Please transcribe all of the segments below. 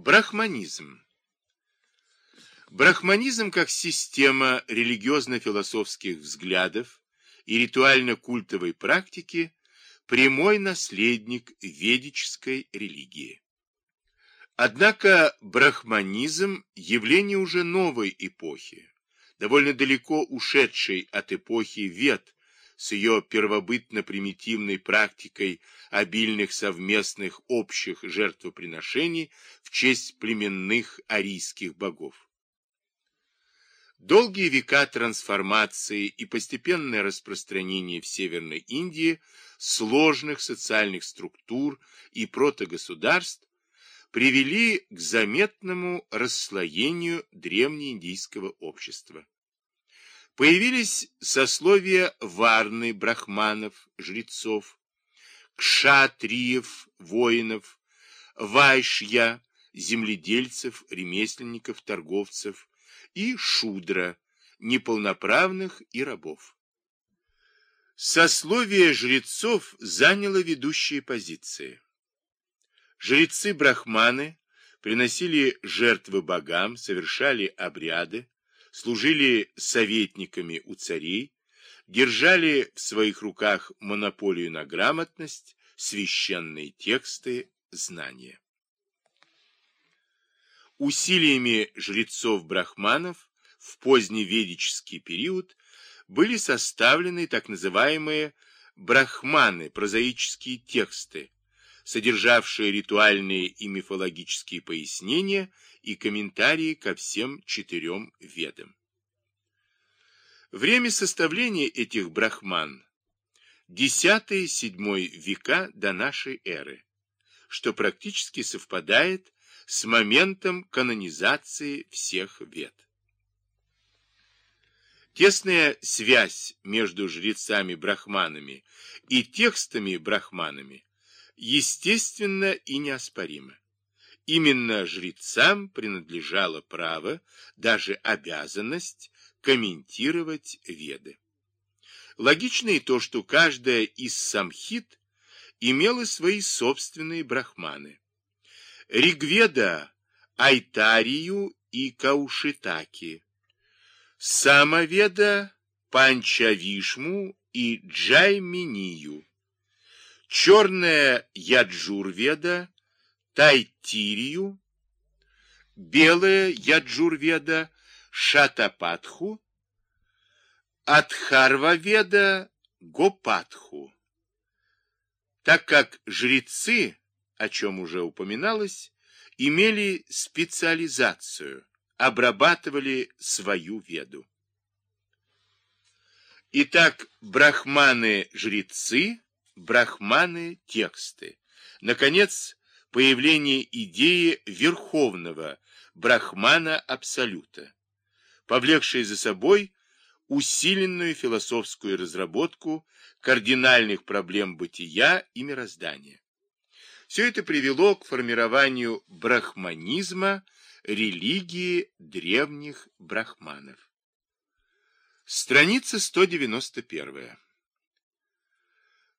Брахманизм. Брахманизм как система религиозно-философских взглядов и ритуально-культовой практики прямой наследник ведической религии. Однако брахманизм – явление уже новой эпохи, довольно далеко ушедшей от эпохи Вед, с ее первобытно-примитивной практикой обильных совместных общих жертвоприношений в честь племенных арийских богов. Долгие века трансформации и постепенное распространение в Северной Индии сложных социальных структур и протогосударств привели к заметному расслоению древнеиндийского общества. Появились сословия варны, брахманов, жрецов, кшатриев, воинов, вайшья, земледельцев, ремесленников, торговцев и шудра, неполноправных и рабов. Сословие жрецов заняло ведущие позиции. Жрецы-брахманы приносили жертвы богам, совершали обряды, служили советниками у царей, держали в своих руках монополию на грамотность, священные тексты, знания. Усилиями жрецов-брахманов в поздневедический период были составлены так называемые брахманы, прозаические тексты, содержавшие ритуальные и мифологические пояснения и комментарии ко всем четырем ведам. Время составления этих брахман – X-VII века до нашей эры, что практически совпадает с моментом канонизации всех вед. Тесная связь между жрецами-брахманами и текстами-брахманами естественно и неоспорима. Именно жрецам принадлежало право, даже обязанность, комментировать веды. Логично и то, что каждая из самхит имела свои собственные брахманы. Ригведа, Айтарию и Каушитаки, Самоведа, Панчавишму и Джайминию, Черная Яджурведа, Тайтирию, белая Яджурведа, Шатапатху, Адхарваведа, Гопатху. Так как жрецы, о чем уже упоминалось, имели специализацию, обрабатывали свою веду. Итак, брахманы-жрецы, брахманы-тексты. Наконец, появление идеи верховного брахмана-абсолюта, повлекшей за собой усиленную философскую разработку кардинальных проблем бытия и мироздания. Все это привело к формированию брахманизма, религии древних брахманов. Страница 191.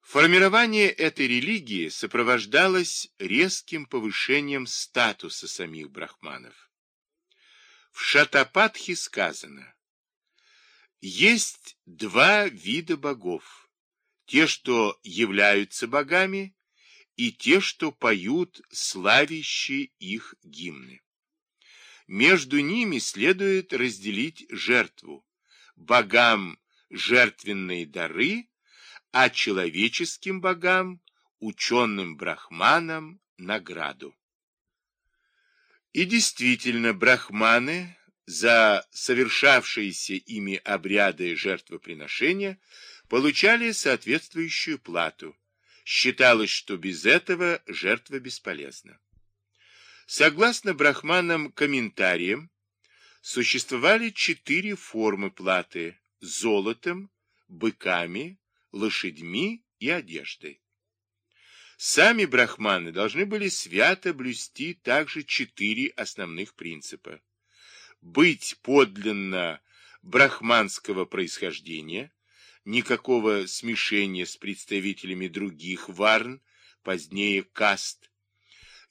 Формирование этой религии сопровождалось резким повышением статуса самих брахманов. В Шатапатхе сказано, есть два вида богов, те, что являются богами, и те, что поют славящие их гимны. Между ними следует разделить жертву, богам жертвенные дары, а человеческим богам, ученым брахманам, награду. И действительно, брахманы за совершавшиеся ими обряды жертвоприношения получали соответствующую плату. Считалось, что без этого жертва бесполезна. Согласно брахманам-комментариям, существовали четыре формы платы – золотом, быками, лошадьми и одеждой. Сами брахманы должны были свято блюсти также четыре основных принципа. Быть подлинно брахманского происхождения, никакого смешения с представителями других варн, позднее каст,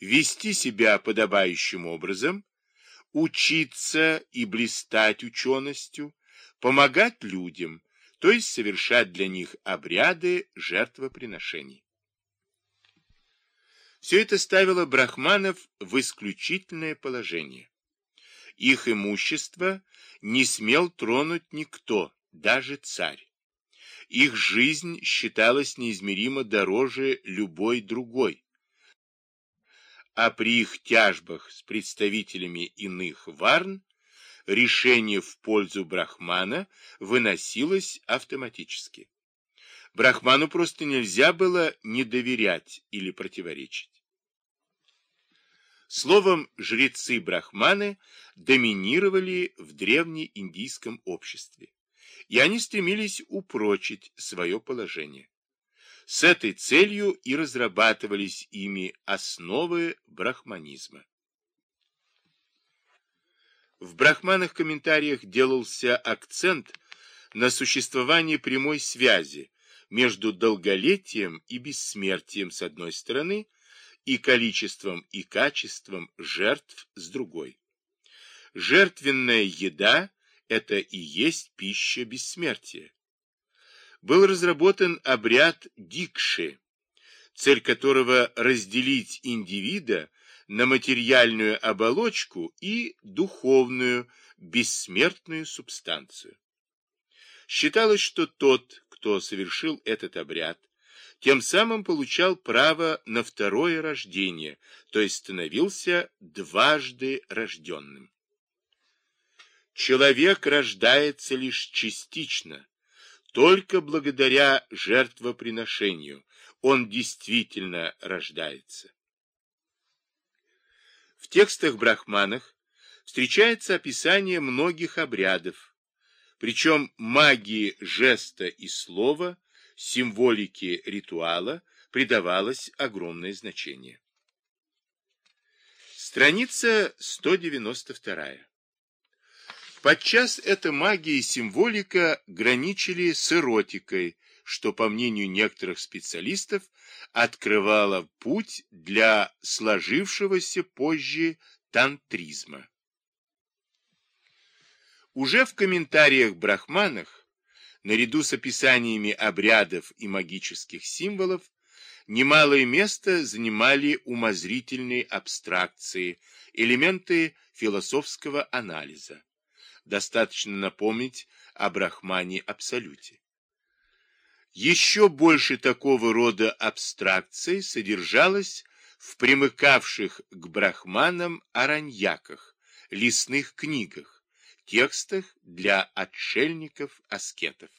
вести себя подобающим образом, учиться и блистать ученостью, помогать людям, то есть совершать для них обряды жертвоприношений. Все это ставило брахманов в исключительное положение. Их имущество не смел тронуть никто, даже царь. Их жизнь считалась неизмеримо дороже любой другой. А при их тяжбах с представителями иных варн решение в пользу Брахмана выносилось автоматически. Брахману просто нельзя было не доверять или противоречить. Словом, жрецы-брахманы доминировали в древнеиндийском обществе, и они стремились упрочить свое положение. С этой целью и разрабатывались ими основы брахманизма. В брахманах комментариях делался акцент на существование прямой связи между долголетием и бессмертием с одной стороны и количеством и качеством жертв с другой. Жертвенная еда – это и есть пища бессмертия. Был разработан обряд дикши, цель которого разделить индивида на материальную оболочку и духовную, бессмертную субстанцию. Считалось, что тот, кто совершил этот обряд, тем самым получал право на второе рождение, то есть становился дважды рожденным. Человек рождается лишь частично, только благодаря жертвоприношению он действительно рождается. В текстах брахманах встречается описание многих обрядов, причем магии жеста и слова, символике ритуала придавалось огромное значение. Страница 192. Подчас эта магия и символика граничили с эротикой, что, по мнению некоторых специалистов, открывало путь для сложившегося позже тантризма. Уже в комментариях брахманах, наряду с описаниями обрядов и магических символов, немалое место занимали умозрительные абстракции, элементы философского анализа. Достаточно напомнить о брахмане-абсолюте. Еще больше такого рода абстракций содержалось в примыкавших к брахманам араньяках, лесных книгах, текстах для отшельников-аскетов.